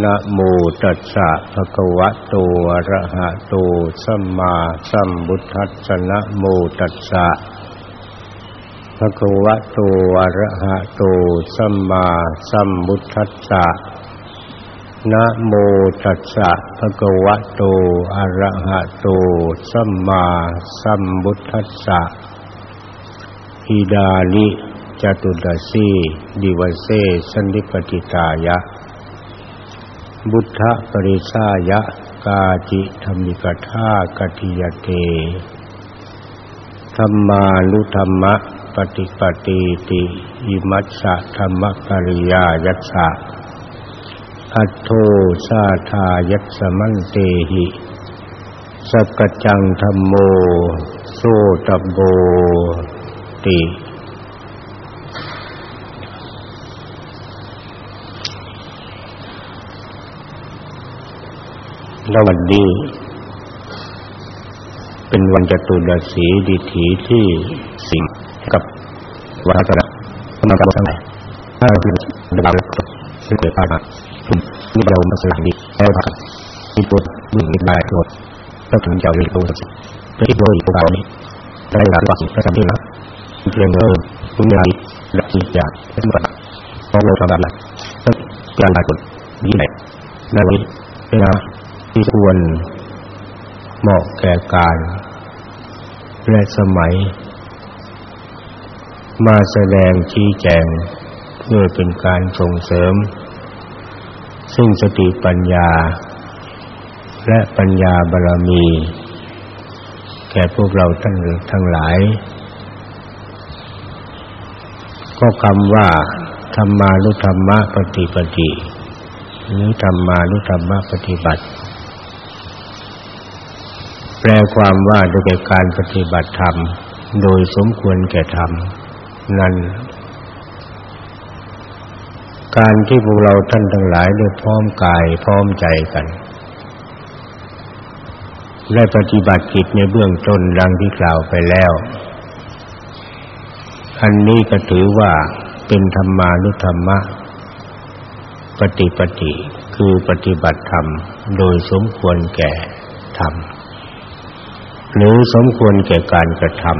นะโมตัสสะภะคะวะโตอะระหะโตสัมมาสัมพุทธัสสะนะโมตัสสะภะคะวะโตอะระหะโตสัมมาสัมพุทธัสสะนะโมตัสสะภะคะวะโตอะระหะโตสัมมาสัมพุทธัสสะอิดาลิจตุดสีดิวเสสันนิปติตายะ บุทธปริสายะกาจิธรรมิกธากติยเตธรรมานุธรรมะปฏิปติติอิมัสสะธรรมกริยายัสสะอัตโทสาทายัสสมันเตหิสกจังธรรมโม โสตโบติ แล้ววันนี้เป็นวันจตุรสีดิถีที่สิงกับวัฒนะธรรมกรรมทั้งหลายถ้าเราเป็นเราซึ่งเกิดมาคุณนี่เรามาสลับดีแล้วครับที่ตัวมุ่งมิตรได้ตัวก็ถึงจะเรียนรู้สิ่งที่โดยพวกเรานี้ได้หลักสิ่งประจำที่นะเพียงเริ่มคุณยายและสิ่งอย่างเป็นแบบมองเราทำแบบนั้นการหลายคนยิ่งใหญ่ในวันนี้เวลา ที่ควรเหมาะแก่การและสมัย มาแสดงชี้แจงเพื่อเป็นการส่งเสริม ซึ่งสติปัญญา และปัญญาบารมี แก่พวกเราท่านทั้งหลาย ก็คำว่าธรรมานุธรรมะปฏิปฏิหรือธรรมานุธรรมะปฏิบัติ แปลความว่าโดยการปฏิบัติธรรม โดยสมควรแก่ธรรม นั้นการที่พวกเราท่านทั้งหลายได้พร้อมกายพร้อมใจกันได้ปฏิบัติกิจในเบื้องต้นดังที่กล่าวไปแล้ว อันนี้ก็ถือว่าเป็นธรรมานุธรรมะ ปฏิปฏิคือปฏิบัติธรรม โดยสมควรแก่ธรรม หรือสมควรแก่การกระทำ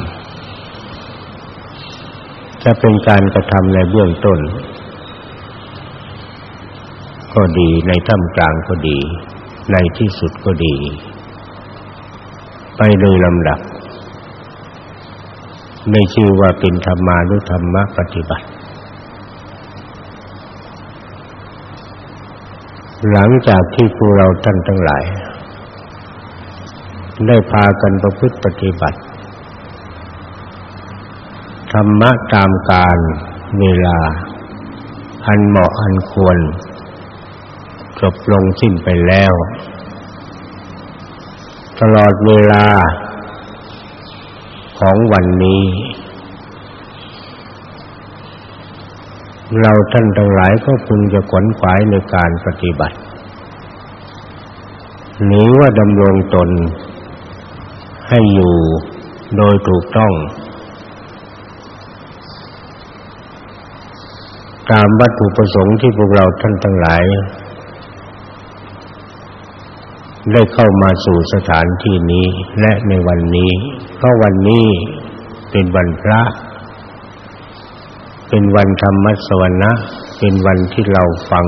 จะเป็นการกระทำในเบื้องต้น ก็ดีในท่ามกลางก็ดี ในที่สุดก็ดี ไปโดยลำดับไม่ชื่อว่าเป็นธรรมานุธรรมปฏิบัติ หลังจากที่พวกเราท่านทั้งหลาย ได้พากันประพฤติปฏิบัติ ธรรมะตามการเวลา อันเหมาะอันควร จบลงสิ้นไปแล้ว ตลอดเวลา ของวันนี้ เราท่านทั้งหลายก็พึงจะขวนขวายในการปฏิบัติหรือว่าดำรงตน ให้อยู่โดยถูกต้อง ตามวัตถุประสงค์ที่พวกเราท่านทั้งหลาย ได้เข้ามาสู่สถานที่นี้และในวันนี้ เพราะวันนี้เป็นวันพระ เป็นวันธรรมสวนะ เป็นวันที่เราฟัง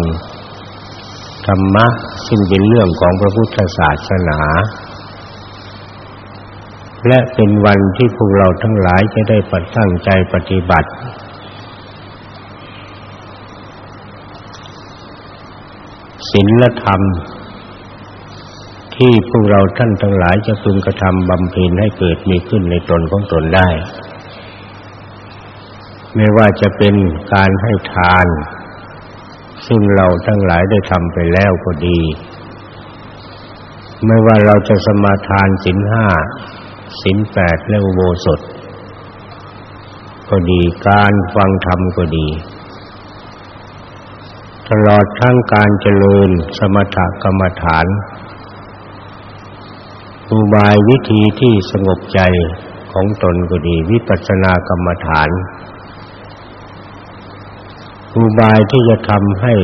ธรรมะซึ่งเป็นเรื่องของพระพุทธศาสนา และเป็นวันที่พวกเราทั้งหลายจะได้ปัดตั้งใจปฏิบัติ ศีลธรรม ที่พวกเราท่านทั้งหลายจะพึงกระทำบำเพ็ญให้เกิดมีขึ้นในตนของตนได้ ไม่ว่าจะเป็นการให้ทาน ซึ่งเราทั้งหลายได้ทำไปแล้วก็ดี ไม่ว่าเราจะสมาทานศีลห้า ศีลแปดและอุโบสถ ก็ดีการฟังธรรมก็ดี ตลอดทั้งการเจริญสมถกรรมฐานอุบายวิธีที่สงบใจของตนก็ดีวิปัสสนากรรมฐานอุบายที่จะทำให้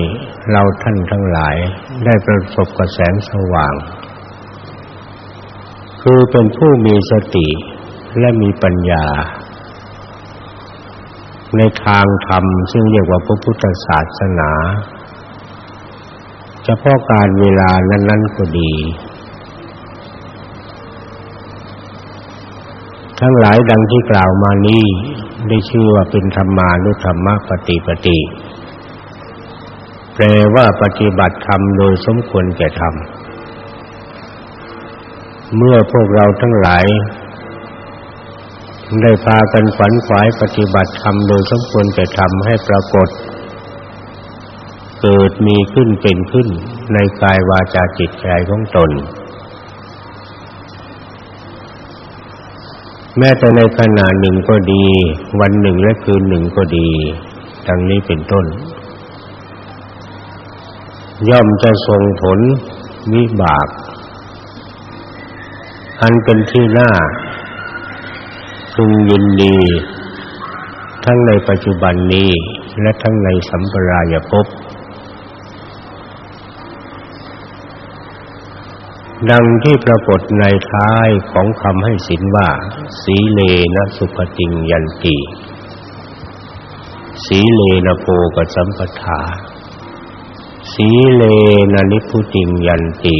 เราท่านทั้งหลายได้ประสบกับแสงสว่าง คือเป็นผู้มีสติและมีปัญญา ในทางธรรมซึ่งเรียกว่าพระพุทธศาสนาเฉพาะการเวลานั้นๆก็ดี ทั้งหลายดังที่กล่าวมานี้ได้ชื่อว่าเป็นธรรมานุธรรมปฏิปติ แปลว่าปฏิบัติธรรมโดยสมควรแก่ธรรม เมื่อพวกเราทั้งหลายได้พากันฝันฝ่ายปฏิบัติธรรมโดยสมควรแก่ธรรมให้ปรากฏ เกิดมีขึ้นเป็นขึ้นในกายวาจาจิตใจของตน แม้แต่ในขณะหนึ่งก็ดี วันหนึ่งและคืนหนึ่งก็ดีดังนี้เป็นต้น ย่อมจะส่งผลวิบาก อันเป็นที่น่าพึงยินดี ทั้งในปัจจุบันนี้และทั้งในสัมปรายภพดังที่ปรากฏในท้ายของคำให้สินว่า สีเลนะสุขติงยันติ สีเลนะโพกสัมปทา สีเลนะนิพุติงยันติ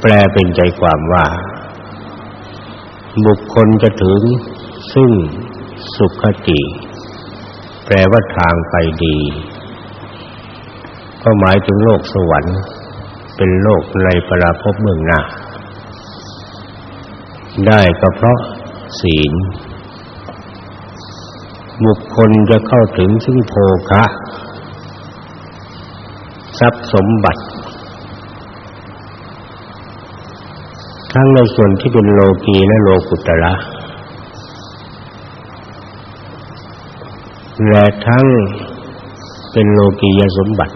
แปลเป็นใจความว่า บุคคลจะถึงซึ่งสุขติ แปลว่าทางไปดี ก็หมายถึงโลกสวรรค์ เป็นโลกในปราภพเมืองหน้า ได้ก็เพราะศีล บุคคลจะเข้าถึงซึ่งโภคะ ทรัพย์สมบัติ ทั้งในส่วนที่เป็นโลกีและโลกุตระและทั้งเป็นโลกียสมบัติ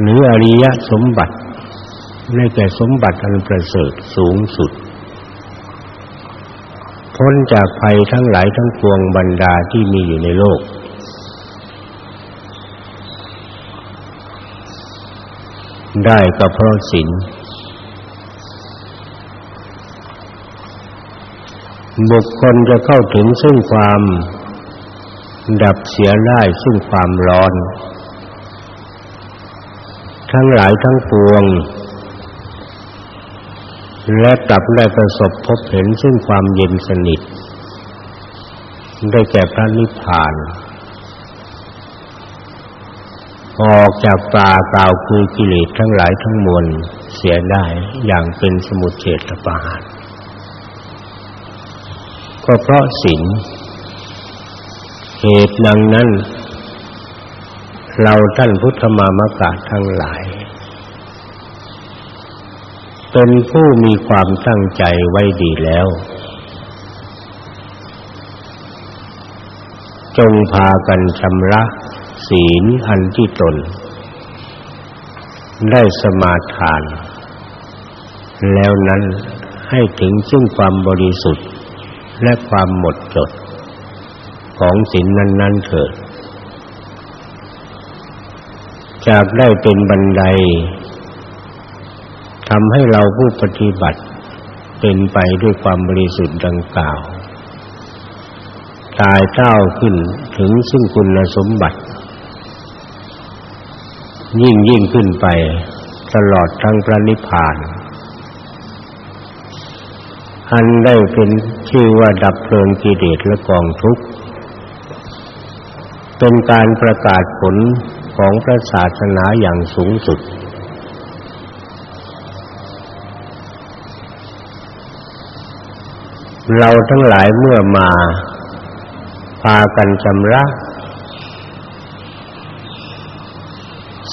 หรืออริยสมบัติในแก่สมบัติอันประเสริฐสูงสุด พ้นจากภัยทั้งหลายทั้งปวงบรรดาที่มีอยู่ในโลก ได้ก็เพราะศีลบุคคลจะเข้าถึงซึ่งความดับเสียได้ซึ่งความร้อน ทั้งหลายทั้งปวง และกลับได้ประสบพบเห็นซึ่งความเย็นสนิท ได้แก่พระนิพพาน ออกจากป่ากล่าวคือกิเลสทั้งหลายทั้งมวลเสียได้อย่างเป็นสมุทเฉตปาหารก็เพราะศีลเหตุดังนั้น เราท่านพุทธมามกะทั้งหลาย เป็นผู้มีความตั้งใจไว้ดีแล้ว จงพากันชำระ ศีลอันที่ตน ได้สมาทาน แล้วนั้นให้ถึงซึ่งความบริสุทธิ์และความหมดจด ของศีลนั้นๆเถิดจากได้เป็นบันไดทำให้เราผู้ปฏิบัติเป็นไปด้วยความบริสุทธิ์ดังกล่าว ตายเก้าขึ้นถึงซึ่งคุณสมบัติ ยิ่งยิ่งขึ้นไป ตลอดทั้งพระนิพพาน อันได้เป็นชื่อว่าดับเพลิงกิเลสและกองทุกข์ เป็นการประกาศผลของพระศาสนาอย่างสูงสุด เราทั้งหลายเมื่อมาพากันชำระ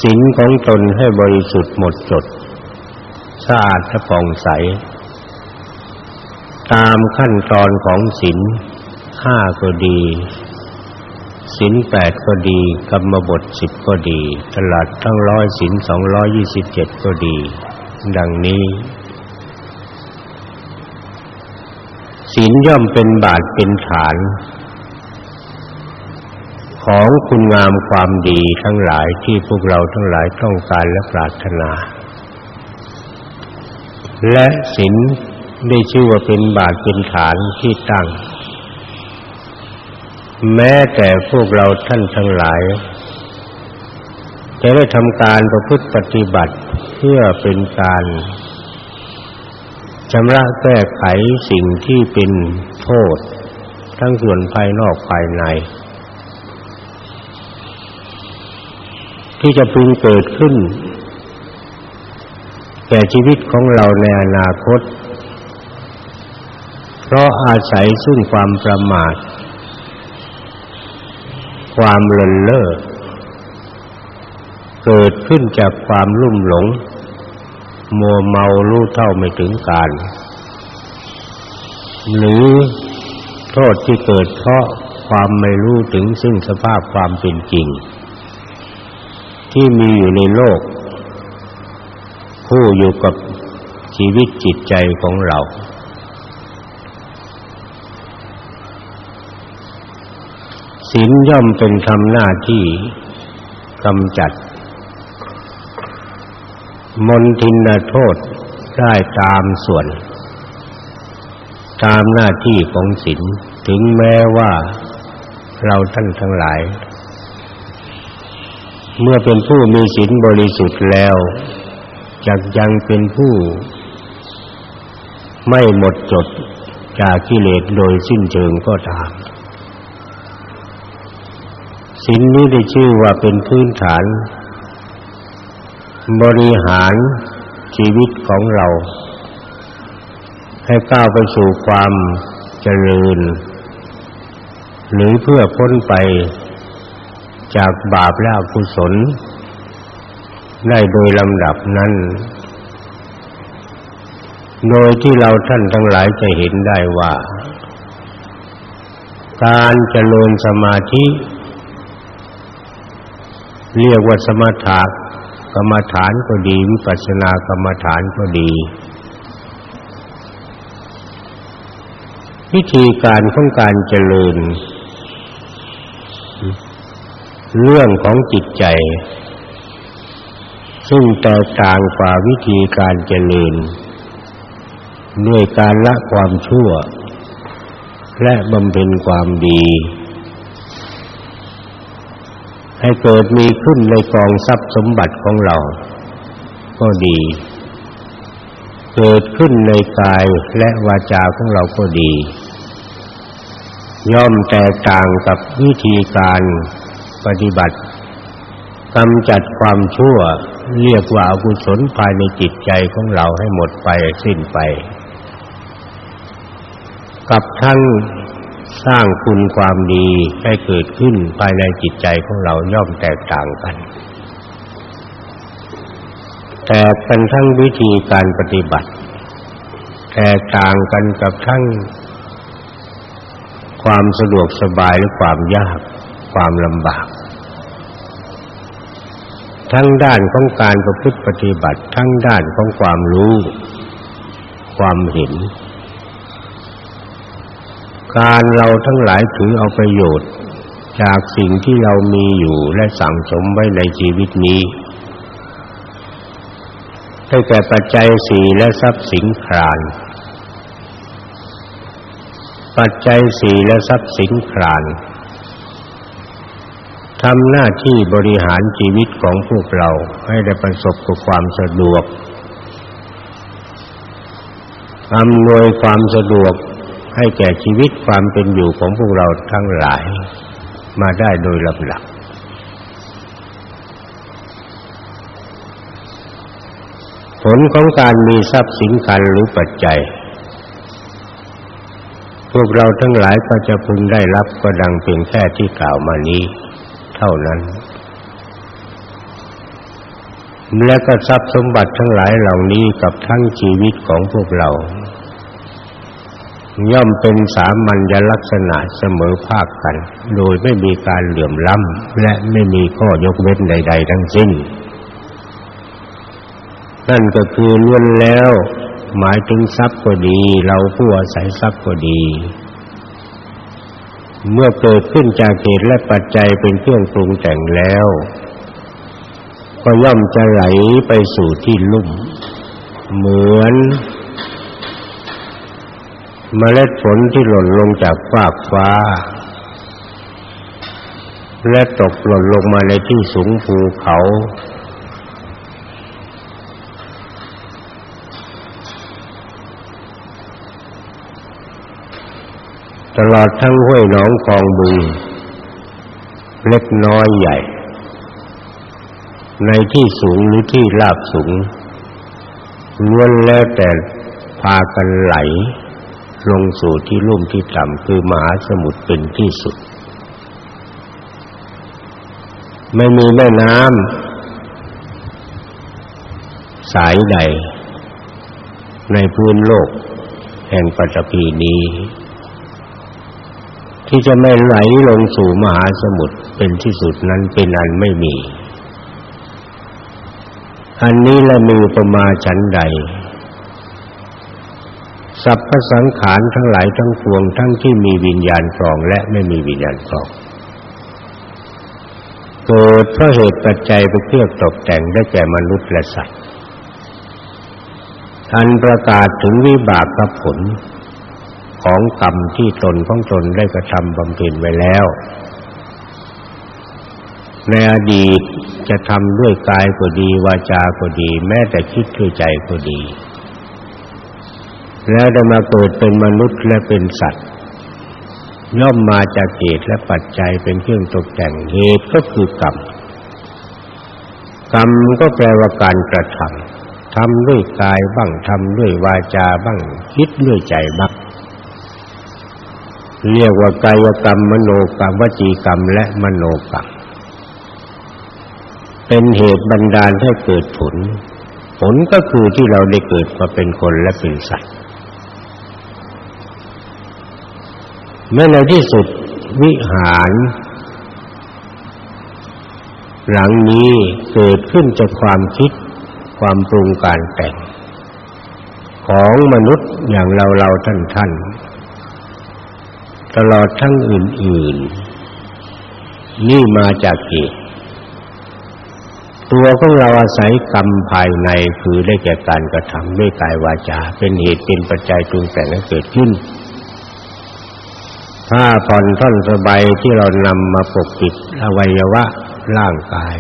ศีลของตนให้บริสุทธิ์หมดจดสะอาดและผ่องใส ตามขั้นตอนของศีลห้าก็ดีศีลแปดก็ดีกรรมบทสิบก็ดี ตลอดทั้งร้อยศีลสองร้อยยี่สิบเจ็ดก็ดี ดังนี้ศีลย่อมเป็นบาทเป็นฐาน ของคุณงามความดีทั้งหลายที่พวกเราทั้งหลายต้องการและปรารถนา และศีลได้ชื่อว่าเป็นบาทเป็นฐานที่ตั้ง แม้แต่พวกเราท่านทั้งหลายจะได้ทำการประพฤติปฏิบัติเพื่อเป็นการชำระแก้ไขสิ่งที่เป็นโทษ ทั้งส่วนภายนอกภายใน ที่จะพึงเกิดขึ้น แก่ชีวิตของเราในอนาคต เพราะอาศัยซึ่งความประมาท ความเลินเล่อเกิดขึ้นจากความลุ่มหลง มัวเมารู้เท่าไม่ถึงการ หรือโทษที่เกิดเพราะความไม่รู้ถึงซึ่งสภาพความเป็นจริง ที่มีอยู่ในโลก ผู้อยู่กับชีวิตจิตใจของเรา ศีลย่อมเป็นทำหน้าที่กำจัด มนทินโทษได้ตามส่วน ตามหน้าที่ของศีลถึงแม้ว่าเราท่านทั้งหลาย เมื่อเป็นผู้มีศีลบริสุทธิ์แล้วจักยังเป็นผู้ ไม่หมดจดจากกิเลสโดยสิ้นเชิงก็ตามศีลนี้ได้ชื่อว่าเป็นพื้นฐาน บริหารชีวิตของเรา ให้ก้าวไปสู่ความเจริญ หรือเพื่อพ้นไป จากบาปและอกุศล ได้โดยลำดับนั้น โดยที่เราท่านทั้งหลายจะเห็นได้ว่า การเจริญสมาธิ เรียกว่าสมถะกรรมฐานก็ดี วิปัสสนากรรมฐานก็ดีวิธีการของการเจริญ เรื่องของจิตใจ ซึ่งแตกต่างกว่าวิธีการเจริญด้วยการละความชั่ว และบำเพ็ญความดี ให้เกิดมีขึ้นในกองทรัพย์สมบัติของเรา ก็ดี เกิดขึ้นในกายและวาจาของเราก็ดี ย่อมแตกต่างกับวิธีการ ปฏิบัติกำจัดความชั่วเรียกว่าอกุศลภายในจิตใจของเราให้หมดไปสิ้นไป กับทั้งสร้างคุณความดีให้เกิดขึ้นภายในจิตใจของเราย่อมแตกต่างกัน แต่กันทั้งวิธีการปฏิบัติ แตกต่างกันกับทั้งความสะดวกสบายหรือความยากความลำบาก ทั้งด้านของการประพฤติปฏิบัติ ทั้งด้านของความรู้ ความเห็น การเราทั้งหลายถือเอาประโยชน์ จากสิ่งที่เรามีอยู่และสั่งสมไว้ในชีวิตนี้ได้แก่ปัจจัยสี่และทรัพย์สินคราน ปัจจัยสี่และทรัพย์สินคราน ทำหน้าที่บริหารชีวิตของพวกเราให้ได้ประสบกับความสะดวกอำนวยความสะดวกให้แก่ชีวิตความเป็นอยู่ของพวกเราทั้งหลาย มาได้โดยลำดับผลของการมีทรัพย์สินกันหรือปัจจัย พวกเราทั้งหลายก็จะพึงได้รับก็ดังเพียงแค่ที่กล่าวมานี้ เท่านั้น และก็ทรัพย์สมบัติทั้งหลายเหล่านี้กับทั้งชีวิตของพวกเรา ย่อมเป็นสามัญลักษณะเสมอภาคกัน โดยไม่มีการเหลื่อมล้ำและไม่มีข้อยกเว้นใด ๆ ทั้งสิ้น นั่นก็คือล้วนแล้วหมายถึงทรัพย์ก็ดี เราผู้อาศัยทรัพย์ก็ดี เมื่อเกิดขึ้นจากเหตุและปัจจัยเป็นเครื่องปรุงแต่งแล้ว ก็ย่อมจะไหลไปสู่ที่ลุ่ม เหมือนเมล็ดฝนที่หล่นลงจากฟากฟ้า และตกหล่นลงมาในที่สูงภูเขา ตลอดทั้งห้วยหนองคลองบึง เล็กน้อยใหญ่ ในที่สูงหรือที่ราบสูงล้วนแล้วแต่พากันไหล ลงสู่ที่ลุ่มที่ต่ำคือมหาสมุทรเป็นที่สุด ไม่มีแม่น้ำสายใด ในพื้นโลกแห่งปัจจุนี้ ที่จะไม่ไหลลงสู่มหาสมุทรเป็นที่สุดนั้นเป็นอันไม่มี อันนี้ละมีประมาฉันใดสัพพสังขารทั้งหลายทั้งปวงทั้งที่มีวิญญาณครองและไม่มีวิญญาณครองเกิดเพราะเหตุปัจจัยไปเครื่องตกแต่งได้แก่มนุษย์และสัตว์ท่านประกาศถึงวิบากกับผล ของกรรมที่ตนของตนได้กระทำบำเพ็ญไว้แล้ว ในอดีตจะทำด้วยกายก็ดี วาจาก็ดี แม้แต่คิดด้วยใจก็ดี แล้วได้มาเกิดเป็นมนุษย์และเป็นสัตว์ ย่อมมาจากเหตุและปัจจัยเป็นเครื่องตกแต่งเหตุก็คือกรรมกรรมก็แปลว่าการกระทำทำด้วยกายบ้างทำด้วยวาจาบ้าง คิดด้วยใจบ้าง เรียกว่ากายกรรมมโนกรรมวจีกรรมและมโนกรรม เป็นเหตุบันดาลให้เกิดผล ผลก็คือที่เราได้เกิดมาเป็นคนและเป็นสัตว์เมื่อในที่สุดวิหารหลังนี้เกิดขึ้นจากความคิดความปรุงการแต่ง ของมนุษย์อย่างเราเราท่านท่าน ตลอดทั้งอื่น ๆ นี่มาจากเหตุตัวของเราอาศัยกรรมภายในคือได้แก่การกระทำด้วยกายวาจา เป็นเหตุเป็นปัจจัยปรุงแต่งให้เกิดขึ้นผ้าผ่อนท่อนสบายที่เรานำมาปกปิดอวัยวะร่างกาย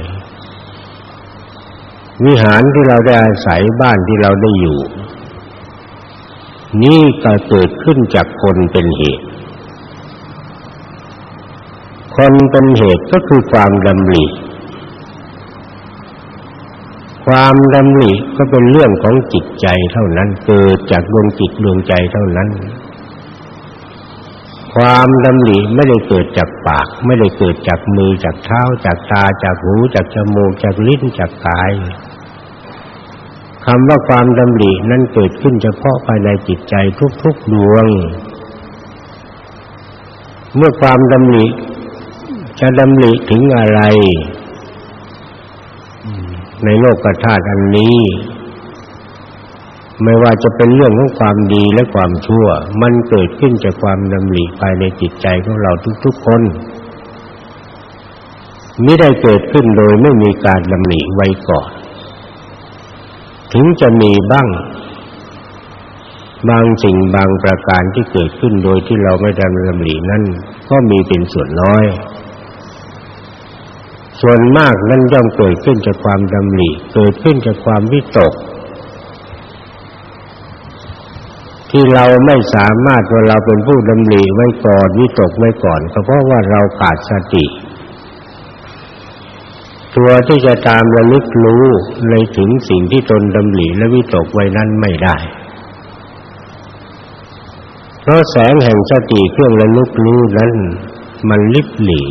วิหารที่เราได้อาศัยบ้านที่เราได้อยู่ นี่ก็เกิดขึ้นจากคนเป็นเหตุ คนเป็นเหตุก็คือความดำริ ความดำริก็เป็นเรื่องของจิตใจเท่านั้นเกิดจากดวงจิตดวงใจเท่านั้น ความดำริไม่ได้เกิดจากปาก ไม่ได้เกิดจากมือจากเท้า จากตาจากหูจากจมูกจากลิ้นจากกายคำว่าความดำรินั้นเกิดขึ้นเฉพาะภายในจิตใจทุกๆดวง เมื่อความดำริ จะดำริถึงอะไร ในโลกธาตุอันนี้ ไม่ว่าจะเป็นเรื่องของความดีและความชั่ว มันเกิดขึ้นจากความดำริภายในจิตใจของเราทุกๆคนไม่ได้เกิดขึ้นโดยไม่มีการดำริไว้ก่อน ถึงจะมีบ้าง บางสิ่งบางประการที่เกิดขึ้นโดยที่เราไม่ได้ดำรินั่นก็มีเป็นส่วนน้อย ส่วนมากนั้นย่อมเกิดขึ้นจากความดำริเกิดขึ้นจากความวิตก ที่เราไม่สามารถว่าเราเป็นผู้ดำริไว้ก่อนวิตกไว้ก่อนก็เพราะว่าเราขาดสติ ตัวที่จะตามระลึกรู้ในถึงสิ่งที่ตนดำริและวิตกไว้นั้นไม่ได้เพราะแสงแห่งสติเครื่องระลึกรู้นั้นมันลิบหลี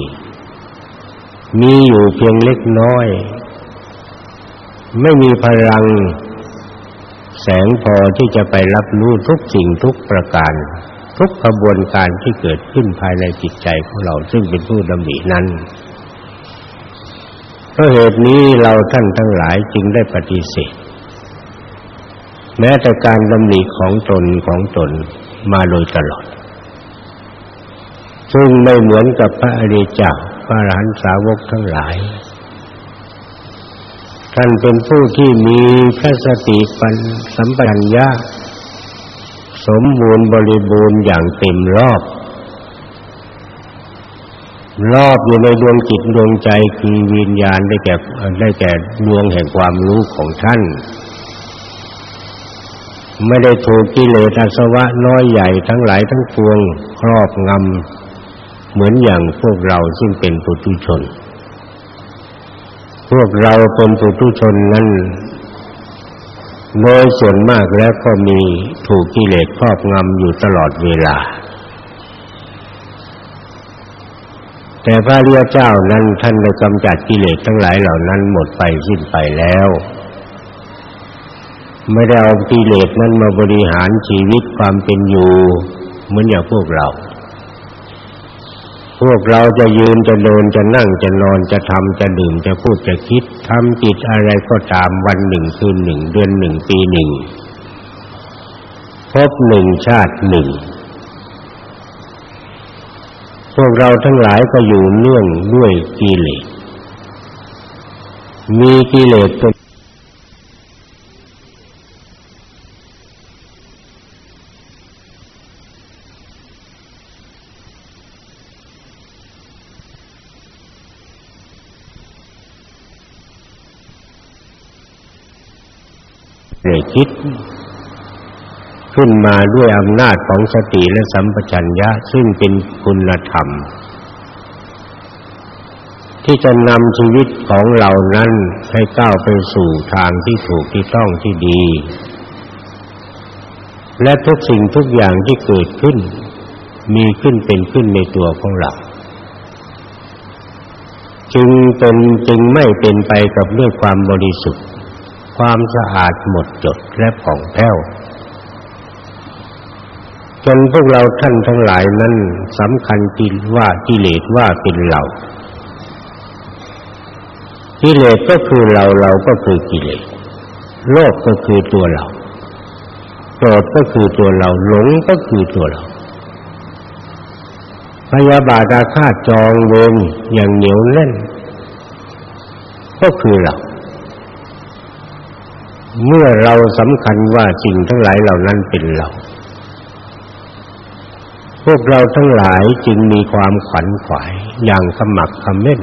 มีอยู่เพียงเล็กน้อย ไม่มีพลัง แสงพอที่จะไปรับรู้ทุกสิ่งทุกประการ ทุกกระบวนการที่เกิดขึ้นภายในจิตใจของเราซึ่งเป็นผู้ดำรินั้นเพราะเหตุนี้เราท่านทั้งหลายจึงได้ปฏิเสธ แม้แต่การดำริของตนของตนมาโดยตลอด ซึ่งไม่เหมือนกับพระอริยเจ้า ระอรหันตสาวกทั้งหลาย ท่านเป็นผู้ที่มีพระสติปัญสัมปชัญญะสมบูรณ์บริบูรณ์อย่างเต็มรอบ รอบอยู่ในดวงจิตดวงใจคือวิญญาณได้แก่ได้แก่ดวงแห่งความรู้ของท่าน ไม่ได้ถูกกิเลสอาสวะน้อยใหญ่ทั้งหลายทั้งปวงครอบงำ เหมือนอย่างพวกเราซึ่งเป็นปุถุชน พวกเราเป็นปุถุชนนั้นโดยส่วนมากแล้วก็มีถูกกิเลสครอบงำอยู่ตลอดเวลา แต่พระเรียเจ้านั้นท่านได้กำจัดกิเลสทั้งหลายเหล่านั้นหมดไปสิ้นไปแล้ว ไม่ได้เอากิเลสนั้นมาบริหารชีวิตความเป็นอยู่เหมือนอย่างพวกเรา พวกเราจะยืนจะเดินจะนั่งจะนอนจะทำจะดื่มจะพูดจะคิดทำจิตอะไรก็ตามวันหนึ่งคืนหนึ่งเดือนหนึ่งปีหนึ่งพบหนึ่งชาติหนึ่งพวกเราทั้งหลายก็อยู่เนื่องด้วยกิเลสมีกิเลสเป็น เลยคิด ขึ้นมาด้วยอำนาจของสติและสัมปชัญญะ ซึ่งเป็นคุณธรรม ที่จะนำชีวิตของเรานั้นให้ก้าวไปสู่ทางที่ถูกที่ต้องที่ดี และทุกสิ่งทุกอย่างที่เกิดขึ้น มีขึ้นเป็นขึ้นในตัวของเราจึงเป็นจึงไม่เป็นไปกับด้วยความบริสุทธิ์ ความสะอาดหมดจดและผ่องแผ้วจนพวกเราท่านทั้งหลายนั้นสำคัญกินว่ากิเลสว่าเป็นเรากิเลสก็คือเราเราก็คือกิเลสโลภก็คือตัวเราโกรธก็คือตัวเราหลงก็คือตัวเรา พยาบาทอาฆาตจองเวรอย่างเหนียวแน่นก็คือเรา เมื่อเราสำคัญว่าสิ่งทั้งหลายเหล่านั้นเป็นเรา พวกเราทั้งหลายจึงมีความขวัญขวายอย่างสมักขม้น